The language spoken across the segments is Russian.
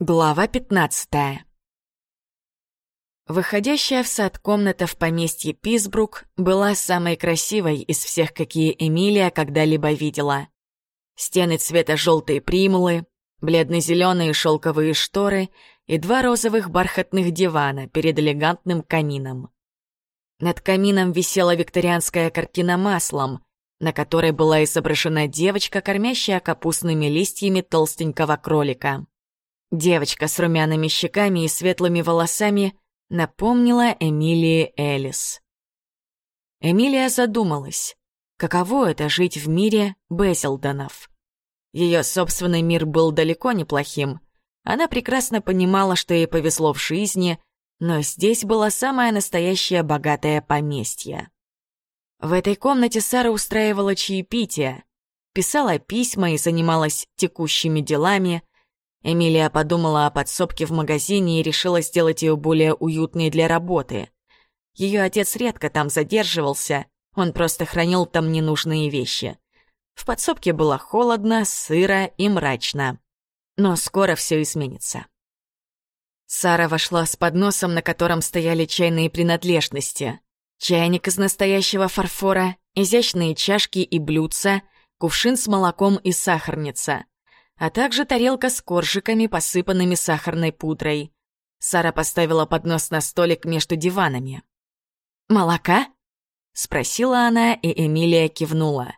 Глава 15 Выходящая в сад комната в поместье Писбрук была самой красивой из всех, какие Эмилия когда-либо видела. Стены цвета желтой примулы, бледно-зеленые шелковые шторы и два розовых бархатных дивана перед элегантным камином. Над камином висела викторианская картина маслом, на которой была изображена девочка, кормящая капустными листьями толстенького кролика. Девочка с румяными щеками и светлыми волосами напомнила Эмилии Элис. Эмилия задумалась, каково это жить в мире Безилдонов. Ее собственный мир был далеко неплохим. Она прекрасно понимала, что ей повезло в жизни, но здесь было самое настоящее богатое поместье. В этой комнате Сара устраивала чаепитие, писала письма и занималась текущими делами — Эмилия подумала о подсобке в магазине и решила сделать ее более уютной для работы. Ее отец редко там задерживался, он просто хранил там ненужные вещи. В подсобке было холодно, сыро и мрачно. Но скоро все изменится. Сара вошла с подносом, на котором стояли чайные принадлежности. Чайник из настоящего фарфора, изящные чашки и блюдца, кувшин с молоком и сахарница а также тарелка с коржиками, посыпанными сахарной пудрой. Сара поставила поднос на столик между диванами. «Молока?» — спросила она, и Эмилия кивнула.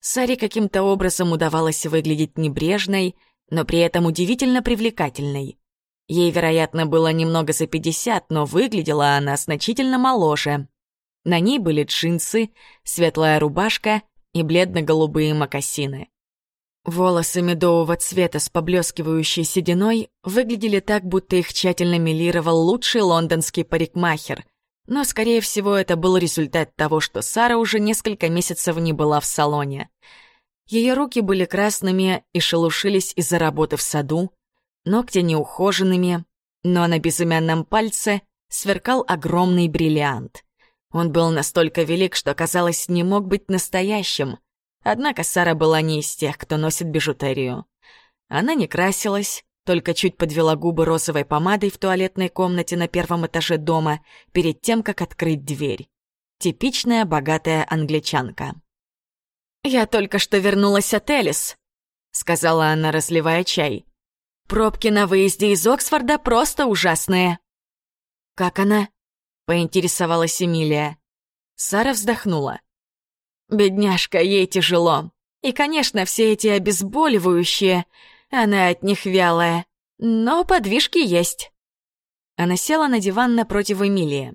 Саре каким-то образом удавалось выглядеть небрежной, но при этом удивительно привлекательной. Ей, вероятно, было немного за пятьдесят, но выглядела она значительно моложе. На ней были джинсы, светлая рубашка и бледно-голубые мокасины. Волосы медового цвета с поблескивающей сединой выглядели так, будто их тщательно милировал лучший лондонский парикмахер. Но, скорее всего, это был результат того, что Сара уже несколько месяцев не была в салоне. Ее руки были красными и шелушились из-за работы в саду, ногти неухоженными, но на безымянном пальце сверкал огромный бриллиант. Он был настолько велик, что, казалось, не мог быть настоящим — Однако Сара была не из тех, кто носит бижутерию. Она не красилась, только чуть подвела губы розовой помадой в туалетной комнате на первом этаже дома перед тем, как открыть дверь. Типичная богатая англичанка. «Я только что вернулась от Элис», — сказала она, разливая чай. «Пробки на выезде из Оксфорда просто ужасные». «Как она?» — поинтересовалась Эмилия. Сара вздохнула. Бедняжка, ей тяжело. И, конечно, все эти обезболивающие, она от них вялая. Но подвижки есть. Она села на диван напротив Эмилии.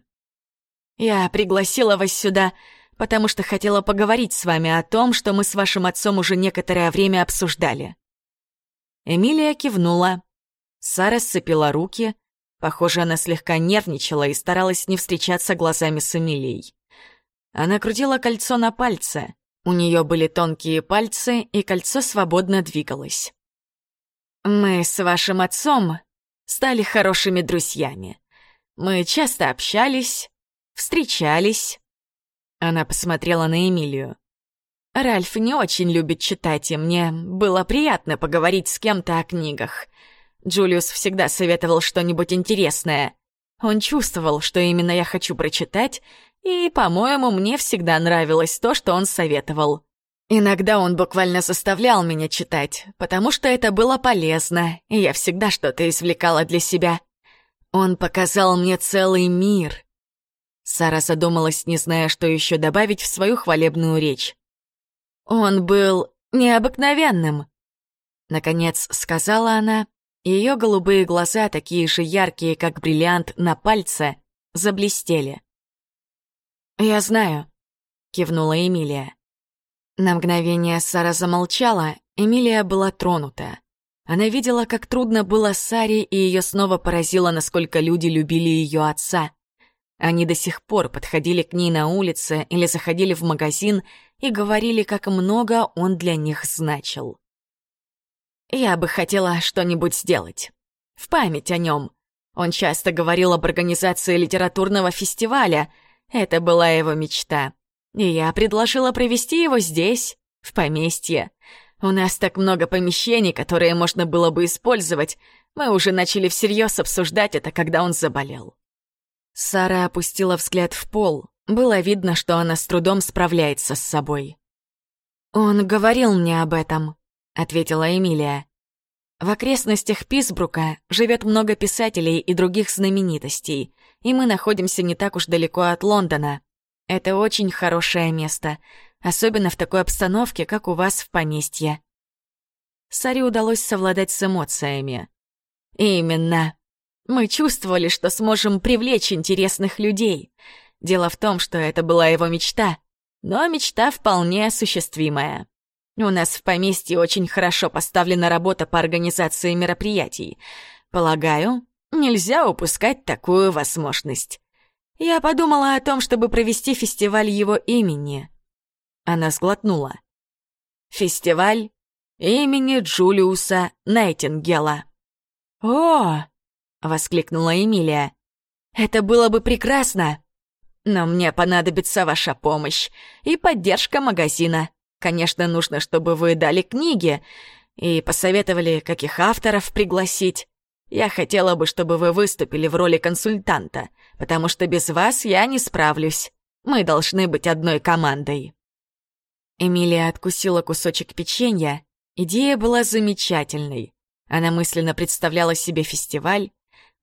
«Я пригласила вас сюда, потому что хотела поговорить с вами о том, что мы с вашим отцом уже некоторое время обсуждали». Эмилия кивнула. Сара сцепила руки. Похоже, она слегка нервничала и старалась не встречаться глазами с Эмилией. Она крутила кольцо на пальце. У нее были тонкие пальцы, и кольцо свободно двигалось. «Мы с вашим отцом стали хорошими друзьями. Мы часто общались, встречались». Она посмотрела на Эмилию. «Ральф не очень любит читать, и мне было приятно поговорить с кем-то о книгах. Джулиус всегда советовал что-нибудь интересное. Он чувствовал, что именно я хочу прочитать, и, по-моему, мне всегда нравилось то, что он советовал. Иногда он буквально заставлял меня читать, потому что это было полезно, и я всегда что-то извлекала для себя. Он показал мне целый мир. Сара задумалась, не зная, что еще добавить в свою хвалебную речь. Он был необыкновенным. Наконец сказала она, ее голубые глаза, такие же яркие, как бриллиант на пальце, заблестели. «Я знаю», — кивнула Эмилия. На мгновение Сара замолчала, Эмилия была тронута. Она видела, как трудно было Саре, и ее снова поразило, насколько люди любили ее отца. Они до сих пор подходили к ней на улице или заходили в магазин и говорили, как много он для них значил. «Я бы хотела что-нибудь сделать. В память о нем. Он часто говорил об организации литературного фестиваля — это была его мечта. И я предложила провести его здесь, в поместье. У нас так много помещений, которые можно было бы использовать. Мы уже начали всерьез обсуждать это, когда он заболел». Сара опустила взгляд в пол. Было видно, что она с трудом справляется с собой. «Он говорил мне об этом», — ответила Эмилия. «В окрестностях Писбрука живет много писателей и других знаменитостей, и мы находимся не так уж далеко от Лондона. Это очень хорошее место, особенно в такой обстановке, как у вас в поместье». Саре удалось совладать с эмоциями. «Именно. Мы чувствовали, что сможем привлечь интересных людей. Дело в том, что это была его мечта, но мечта вполне осуществимая. У нас в поместье очень хорошо поставлена работа по организации мероприятий. Полагаю, нельзя упускать такую возможность. Я подумала о том, чтобы провести фестиваль его имени. Она сглотнула. Фестиваль имени Джулиуса Найтингела. «О!» — воскликнула Эмилия. «Это было бы прекрасно! Но мне понадобится ваша помощь и поддержка магазина. Конечно, нужно, чтобы вы дали книги и посоветовали, каких авторов пригласить. Я хотела бы, чтобы вы выступили в роли консультанта, потому что без вас я не справлюсь. Мы должны быть одной командой». Эмилия откусила кусочек печенья. Идея была замечательной. Она мысленно представляла себе фестиваль,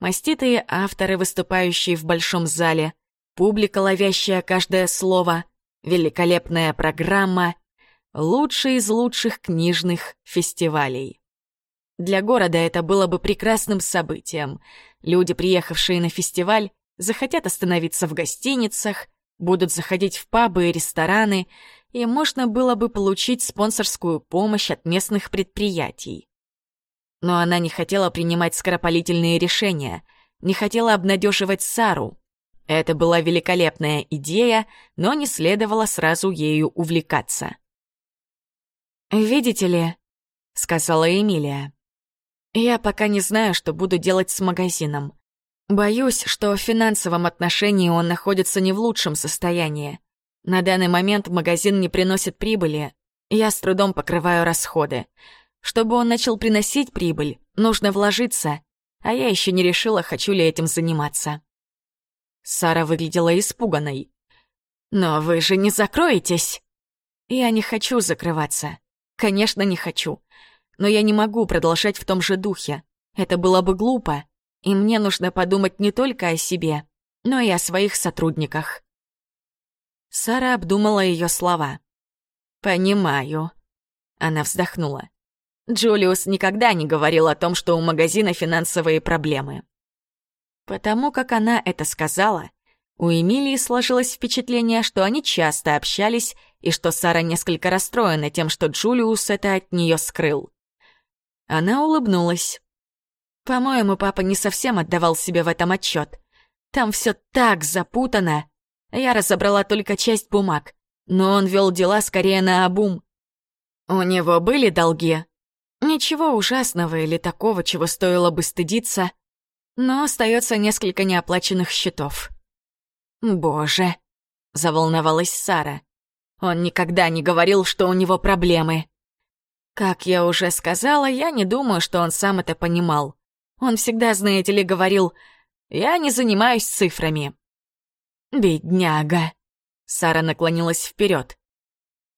маститые авторы, выступающие в большом зале, публика, ловящая каждое слово, великолепная программа, лучший из лучших книжных фестивалей. Для города это было бы прекрасным событием. Люди, приехавшие на фестиваль, захотят остановиться в гостиницах, будут заходить в пабы и рестораны, и можно было бы получить спонсорскую помощь от местных предприятий. Но она не хотела принимать скоропалительные решения, не хотела обнадеживать Сару. Это была великолепная идея, но не следовало сразу ею увлекаться. «Видите ли», — сказала Эмилия, — «я пока не знаю, что буду делать с магазином. Боюсь, что в финансовом отношении он находится не в лучшем состоянии. На данный момент магазин не приносит прибыли, я с трудом покрываю расходы. Чтобы он начал приносить прибыль, нужно вложиться, а я еще не решила, хочу ли этим заниматься. Сара выглядела испуганной. «Но вы же не закроетесь!» «Я не хочу закрываться. Конечно, не хочу. Но я не могу продолжать в том же духе. Это было бы глупо. И мне нужно подумать не только о себе, но и о своих сотрудниках». Сара обдумала ее слова. «Понимаю». Она вздохнула. Джулиус никогда не говорил о том, что у магазина финансовые проблемы. Потому как она это сказала, у Эмилии сложилось впечатление, что они часто общались и что Сара несколько расстроена тем, что Джулиус это от нее скрыл. Она улыбнулась. По-моему, папа не совсем отдавал себе в этом отчет. Там все так запутано. Я разобрала только часть бумаг, но он вел дела скорее на обум. У него были долги, Ничего ужасного или такого, чего стоило бы стыдиться, но остается несколько неоплаченных счетов. «Боже!» — заволновалась Сара. «Он никогда не говорил, что у него проблемы». Как я уже сказала, я не думаю, что он сам это понимал. Он всегда, знаете ли, говорил, «Я не занимаюсь цифрами». «Бедняга!» Сара наклонилась вперед.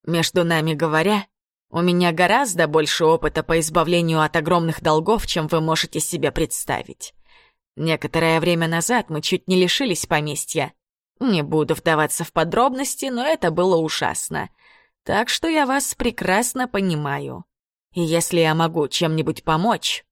Между нами говоря, у меня гораздо больше опыта по избавлению от огромных долгов, чем вы можете себе представить. Некоторое время назад мы чуть не лишились поместья. Не буду вдаваться в подробности, но это было ужасно. Так что я вас прекрасно понимаю. И если я могу чем-нибудь помочь...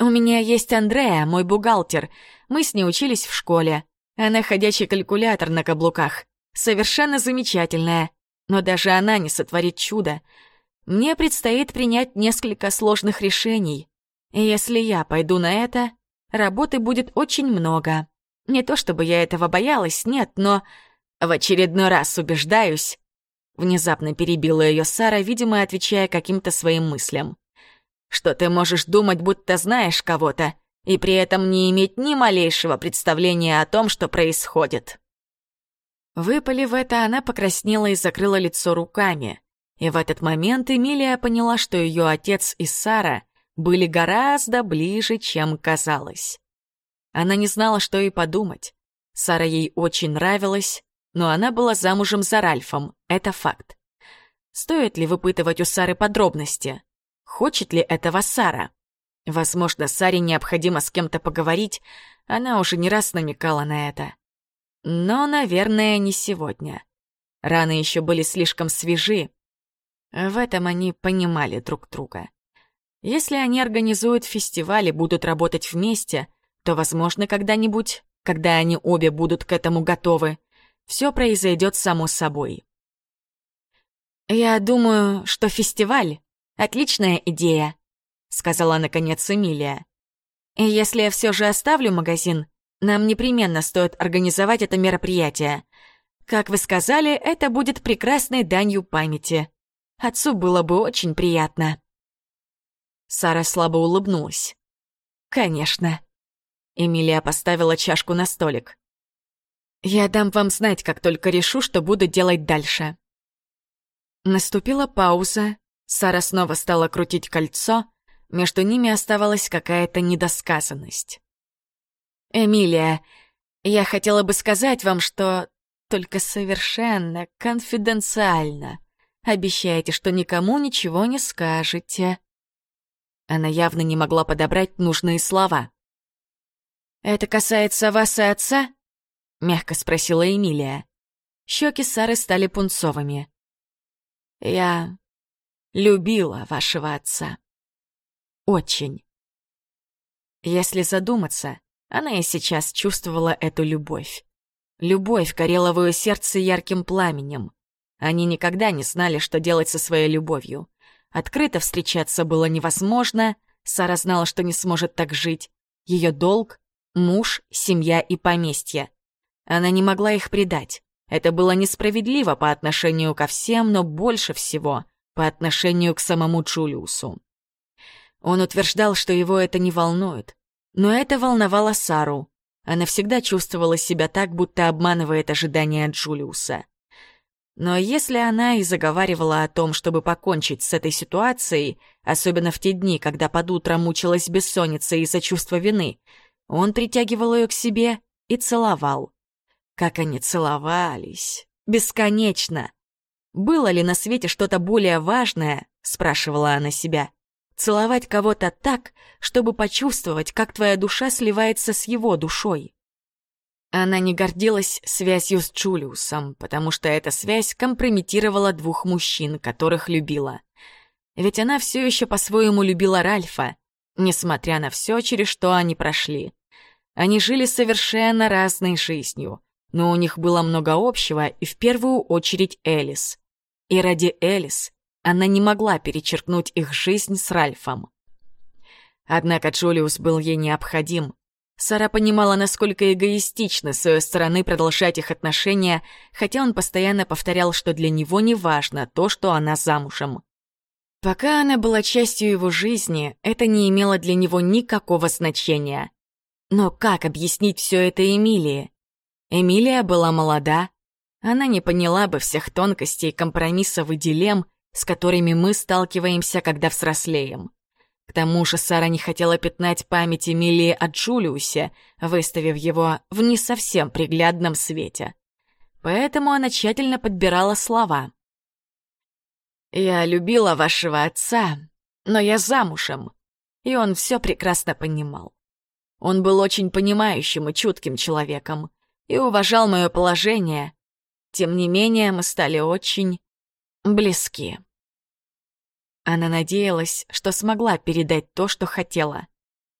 У меня есть Андрея, мой бухгалтер. Мы с ней учились в школе. Она ходячий калькулятор на каблуках. Совершенно замечательная. Но даже она не сотворит чудо. Мне предстоит принять несколько сложных решений. И если я пойду на это, работы будет очень много. Не то чтобы я этого боялась, нет, но в очередной раз убеждаюсь. Внезапно перебила ее Сара, видимо, отвечая каким-то своим мыслям. Что ты можешь думать, будто знаешь кого-то, и при этом не иметь ни малейшего представления о том, что происходит. Выпалив это, она покраснела и закрыла лицо руками. И в этот момент Эмилия поняла, что ее отец и Сара были гораздо ближе, чем казалось. Она не знала, что и подумать. Сара ей очень нравилась, но она была замужем за Ральфом, это факт. Стоит ли выпытывать у Сары подробности? Хочет ли этого Сара? Возможно, Саре необходимо с кем-то поговорить, она уже не раз намекала на это. Но, наверное, не сегодня. Раны еще были слишком свежи. В этом они понимали друг друга. Если они организуют фестиваль и будут работать вместе, то, возможно, когда-нибудь, когда они обе будут к этому готовы, все произойдет само собой. «Я думаю, что фестиваль — отличная идея», — сказала наконец Эмилия. «И если я все же оставлю магазин, нам непременно стоит организовать это мероприятие. Как вы сказали, это будет прекрасной данью памяти. Отцу было бы очень приятно». Сара слабо улыбнулась. «Конечно». Эмилия поставила чашку на столик. «Я дам вам знать, как только решу, что буду делать дальше». Наступила пауза. Сара снова стала крутить кольцо. Между ними оставалась какая-то недосказанность. «Эмилия, я хотела бы сказать вам, что только совершенно конфиденциально. Обещайте, что никому ничего не скажете». Она явно не могла подобрать нужные слова. «Это касается вас и отца?» — мягко спросила Эмилия. Щеки Сары стали пунцовыми. «Я любила вашего отца. Очень». Если задуматься, она и сейчас чувствовала эту любовь. Любовь горела в ее сердце ярким пламенем. Они никогда не знали, что делать со своей любовью. Открыто встречаться было невозможно, Сара знала, что не сможет так жить. Ее долг — муж, семья и поместье. Она не могла их предать. Это было несправедливо по отношению ко всем, но больше всего по отношению к самому Джулиусу. Он утверждал, что его это не волнует. Но это волновало Сару. Она всегда чувствовала себя так, будто обманывает ожидания Джулиуса. Но если она и заговаривала о том, чтобы покончить с этой ситуацией, особенно в те дни, когда под утро мучилась бессонница из-за чувства вины, он притягивал ее к себе и целовал. Как они целовались! Бесконечно! Было ли на свете что-то более важное, спрашивала она себя, целовать кого-то так, чтобы почувствовать, как твоя душа сливается с его душой? Она не гордилась связью с Джулиусом, потому что эта связь компрометировала двух мужчин, которых любила. Ведь она все еще по-своему любила Ральфа, несмотря на все, через что они прошли. Они жили совершенно разной жизнью, но у них было много общего, и в первую очередь Элис. И ради Элис она не могла перечеркнуть их жизнь с Ральфом. Однако Джулиус был ей необходим, Сара понимала, насколько эгоистично с ее стороны продолжать их отношения, хотя он постоянно повторял, что для него не важно то, что она замужем. Пока она была частью его жизни, это не имело для него никакого значения. Но как объяснить все это Эмилии? Эмилия была молода, она не поняла бы всех тонкостей компромиссов и дилемм, с которыми мы сталкиваемся, когда взрослеем. К тому же Сара не хотела пятнать память Эмилии о Джулиусе, выставив его в не совсем приглядном свете. Поэтому она тщательно подбирала слова. «Я любила вашего отца, но я замужем», и он все прекрасно понимал. Он был очень понимающим и чутким человеком и уважал мое положение. Тем не менее, мы стали очень близки. Она надеялась, что смогла передать то, что хотела.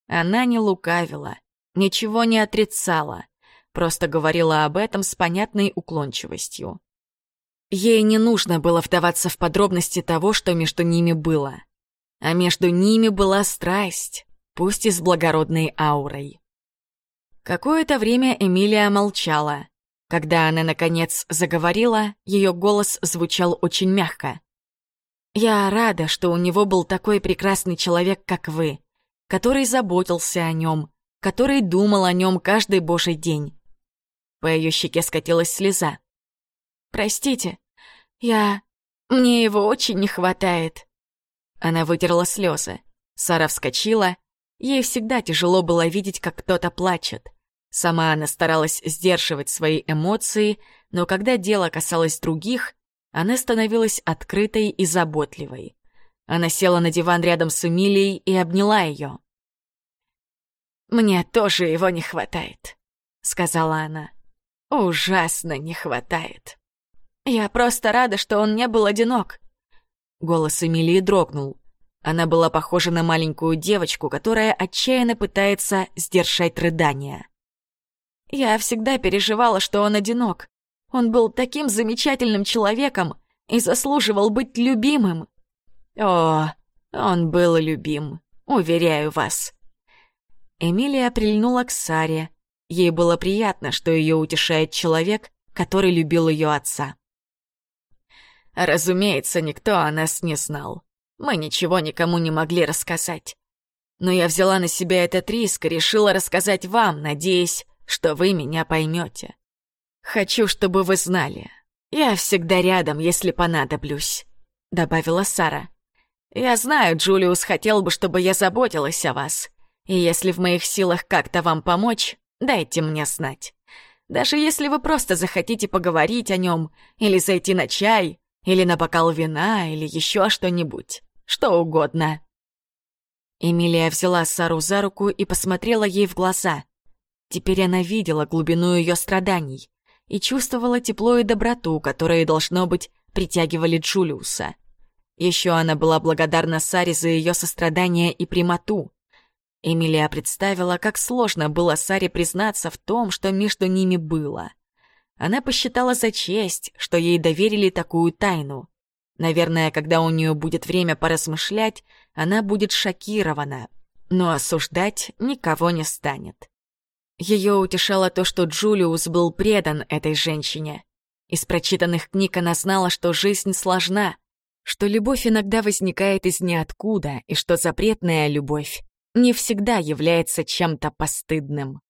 Она не лукавила, ничего не отрицала, просто говорила об этом с понятной уклончивостью. Ей не нужно было вдаваться в подробности того, что между ними было. А между ними была страсть, пусть и с благородной аурой. Какое-то время Эмилия молчала. Когда она, наконец, заговорила, ее голос звучал очень мягко. Я рада, что у него был такой прекрасный человек, как вы, который заботился о нем, который думал о нем каждый божий день. По ее щеке скатилась слеза. «Простите, я... Мне его очень не хватает». Она вытерла слезы. Сара вскочила. Ей всегда тяжело было видеть, как кто-то плачет. Сама она старалась сдерживать свои эмоции, но когда дело касалось других, она становилась открытой и заботливой. Она села на диван рядом с Эмилией и обняла ее. «Мне тоже его не хватает», — сказала она. «Ужасно не хватает. Я просто рада, что он не был одинок». Голос Эмилии дрогнул. Она была похожа на маленькую девочку, которая отчаянно пытается сдержать рыдания. Я всегда переживала, что он одинок. Он был таким замечательным человеком и заслуживал быть любимым. О, он был любим, уверяю вас. Эмилия прильнула к Саре. Ей было приятно, что ее утешает человек, который любил ее отца. Разумеется, никто о нас не знал. Мы ничего никому не могли рассказать. Но я взяла на себя этот риск и решила рассказать вам, надеясь, что вы меня поймете. Хочу, чтобы вы знали. Я всегда рядом, если понадоблюсь», — добавила Сара. «Я знаю, Джулиус хотел бы, чтобы я заботилась о вас. И если в моих силах как-то вам помочь, дайте мне знать. Даже если вы просто захотите поговорить о нем, или зайти на чай, или на бокал вина, или еще что-нибудь. Что угодно». Эмилия взяла Сару за руку и посмотрела ей в глаза. Теперь она видела глубину ее страданий и чувствовала тепло и доброту, которые, должно быть, притягивали Джулиуса. Еще она была благодарна Саре за ее сострадание и прямоту. Эмилия представила, как сложно было Саре признаться в том, что между ними было. Она посчитала за честь, что ей доверили такую тайну. Наверное, когда у нее будет время поразмышлять, она будет шокирована, но осуждать никого не станет. Ее утешало то, что Джулиус был предан этой женщине. Из прочитанных книг она знала, что жизнь сложна, что любовь иногда возникает из ниоткуда, и что запретная любовь не всегда является чем-то постыдным.